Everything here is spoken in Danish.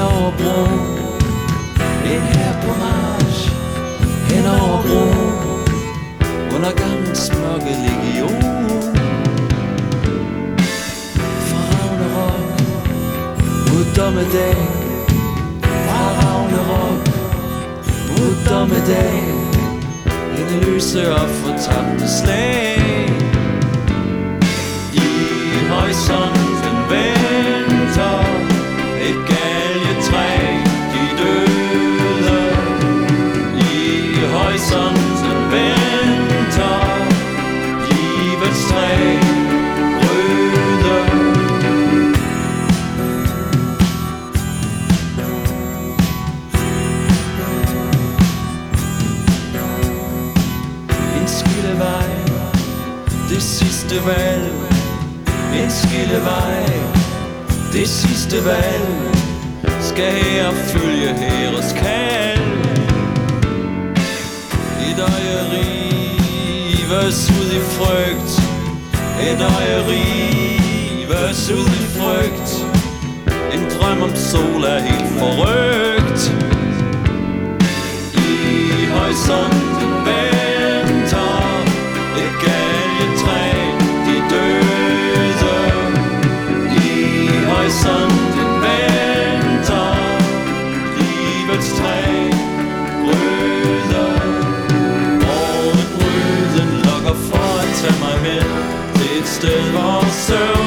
over broen. En her på march Hen over broen. Under gammelens smukke legion Fra Ragnarok Mod dommedag. Fra Ragnarok Mod dommedag. Endeløse og fortabte slag. I horisonten venter Et galgetræ sidste valg. En skillevej. Det sidste valg Skal her følge herres kald. Et øje rives ud i frygt. Et øje rives ud i frygt. En drøm om sol er helt forrygt. I horisonten Of all serve.